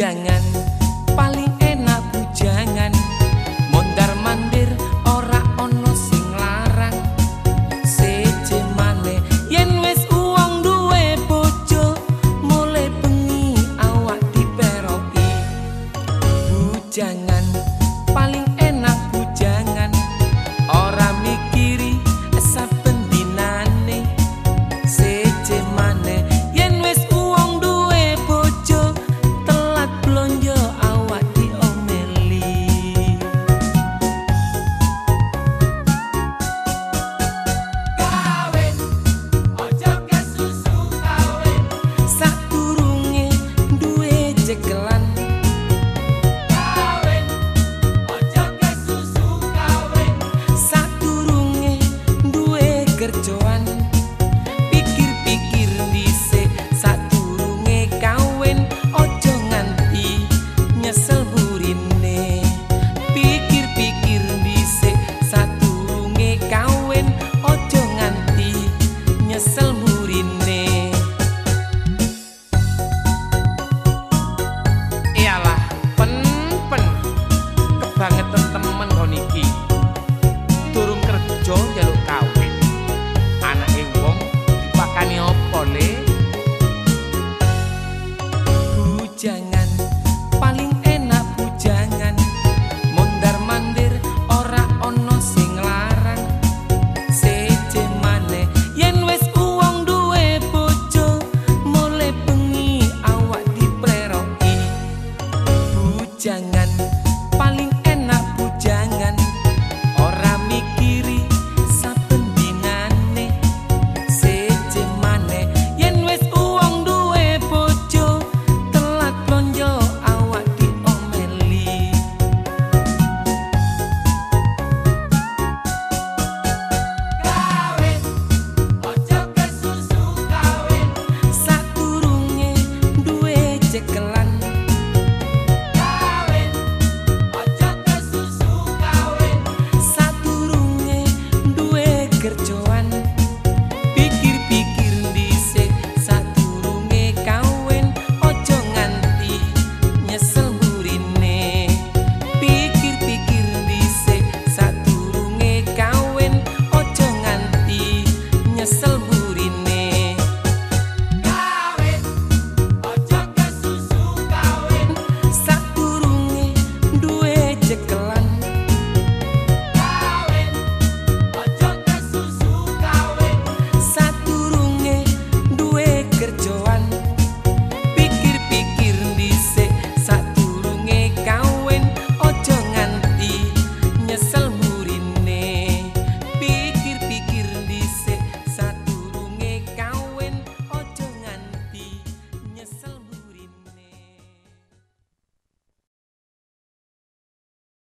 bujangan paling enak bujangan. Mondar mandir ora ono sing larang. Sece male yen wis uang duwe bojo mulai bengi awak diperoki. Bujangan el mundo.